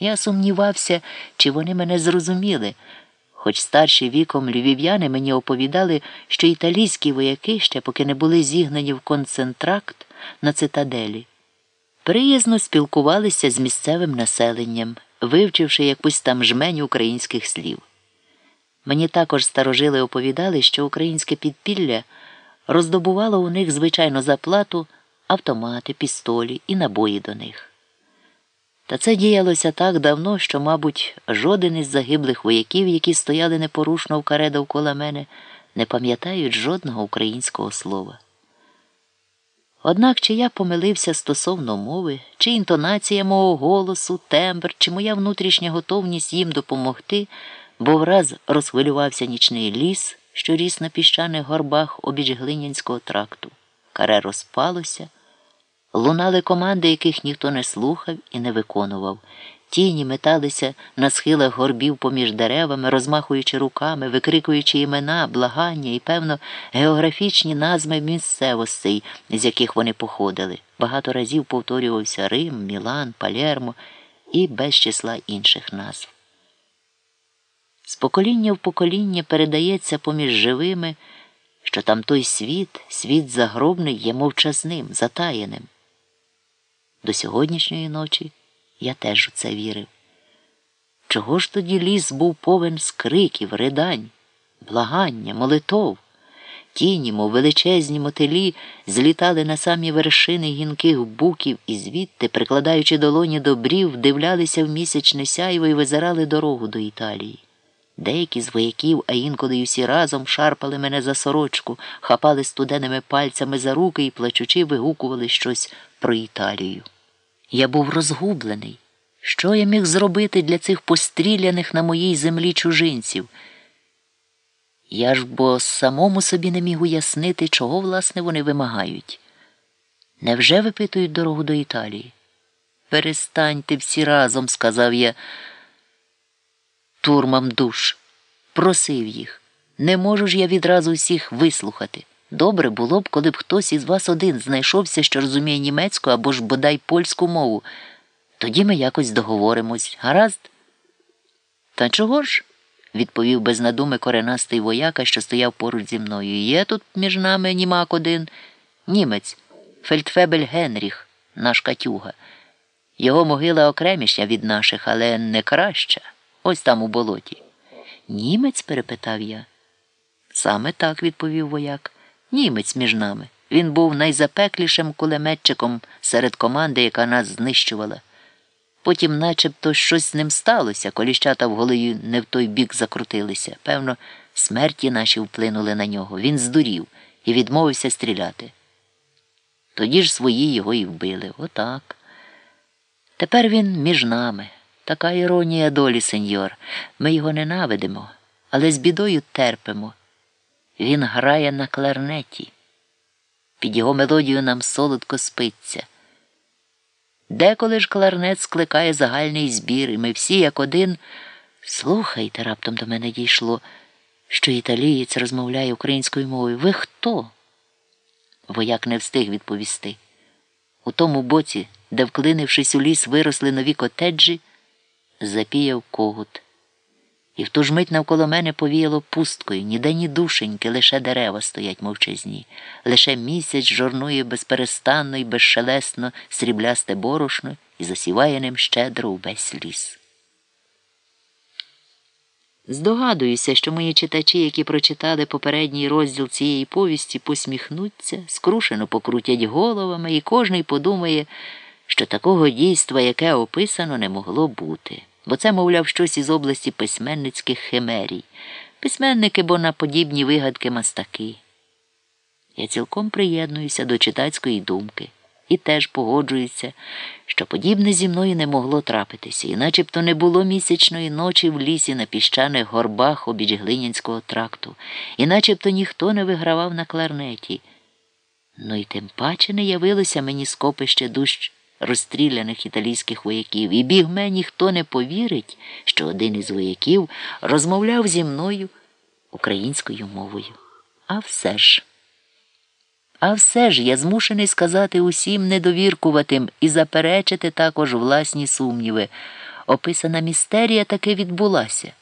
Я сумнівався, чи вони мене зрозуміли, хоч старші віком львів'яни мені оповідали, що італійські вояки ще поки не були зігнані в концентракт на цитаделі. Приязно спілкувалися з місцевим населенням, вивчивши якусь там жмень українських слів. Мені також старожили оповідали, що українське підпілля роздобувало у них звичайно за плату автомати, пістолі і набої до них. Та це діялося так давно, що, мабуть, жоден із загиблих вояків, які стояли непорушно в каре довкола мене, не пам'ятають жодного українського слова. Однак чи я помилився стосовно мови, чи інтонація мого голосу, тембр, чи моя внутрішня готовність їм допомогти, бо враз розхвилювався нічний ліс, що ріс на піщаних горбах обіч глинянського тракту. Каре розпалося. Лунали команди, яких ніхто не слухав і не виконував. Тіні металися на схилах горбів поміж деревами, розмахуючи руками, викрикуючи імена, благання і, певно, географічні назви місцевостей, з яких вони походили. Багато разів повторювався Рим, Мілан, Палермо і без числа інших назв. З покоління в покоління передається поміж живими, що там той світ, світ загробний є мовчазним, затаєним. До сьогоднішньої ночі я теж у це вірив. Чого ж тоді ліс був повен скриків, ридань, благання, молитов? Тіні, мов величезні мотилі, злітали на самі вершини гінких буків і звідти, прикладаючи долоні до брів, дивлялися в місячне сяйво і визирали дорогу до Італії. Деякі з вояків, а інколи й усі разом шарпали мене за сорочку, хапали студеними пальцями за руки і, плачучи, вигукували щось про Італію. Я був розгублений. Що я міг зробити для цих постріляних на моїй землі чужинців? Я ж бо самому собі не міг уяснити, чого, власне, вони вимагають. Невже випитують дорогу до Італії? Перестаньте всі разом, сказав я турмам душ, просив їх. Не можу ж я відразу всіх вислухати. Добре було б, коли б хтось із вас один знайшовся, що розуміє німецьку або ж бодай польську мову. Тоді ми якось договоримось. Гаразд? Та чого ж? відповів без надуми коренастий вояка, що стояв поруч зі мною. Є тут між нами німак один німець, Фельдфебель Генріх, наш Катюга. Його могила окреміша від наших, але не краща. Ось там у болоті. Німець? перепитав я. Саме так, відповів вояк. Німець між нами. Він був найзапеклішим кулеметчиком серед команди, яка нас знищувала. Потім начебто щось з ним сталося, коліщата в голові не в той бік закрутилися. Певно, смерті наші вплинули на нього. Він здурів і відмовився стріляти. Тоді ж свої його і вбили. Отак. Тепер він між нами. Така іронія долі, сеньор. Ми його ненавидимо, але з бідою терпимо. Він грає на кларнеті. Під його мелодію нам солодко спиться. Деколи ж кларнет скликає загальний збір, і ми всі, як один, слухайте, раптом до мене дійшло, що італієць розмовляє українською мовою. Ви хто? Вояк не встиг відповісти. У тому боці, де, вклинившись у ліс, виросли нові котеджі, запіяв когут. І в ту ж мить навколо мене повіяло пусткою, ніде ні душеньки, лише дерева стоять мовчазні, лише місяць жорнує безперестанно і безшелесно сріблясте борошно і засіває ним щедро увесь ліс. Здогадуюся, що мої читачі, які прочитали попередній розділ цієї повісті, посміхнуться, скрушено покрутять головами, і кожний подумає, що такого дійства, яке описано, не могло бути бо це, мовляв, щось із області письменницьких химерій. Письменники, бо на подібні вигадки мастаки. Я цілком приєднуюся до читацької думки і теж погоджуюся, що подібне зі мною не могло трапитися, і начебто не було місячної ночі в лісі на піщаних горбах обіч Глинянського тракту, і начебто ніхто не вигравав на кларнеті. Ну і тим паче не явилося мені скопище дужч розстріляних італійських вояків, і бігме ніхто не повірить, що один із вояків розмовляв зі мною українською мовою. А все ж. А все ж я змушений сказати усім недовіркуватим і заперечити також власні сумніви. описана містерія таки відбулася.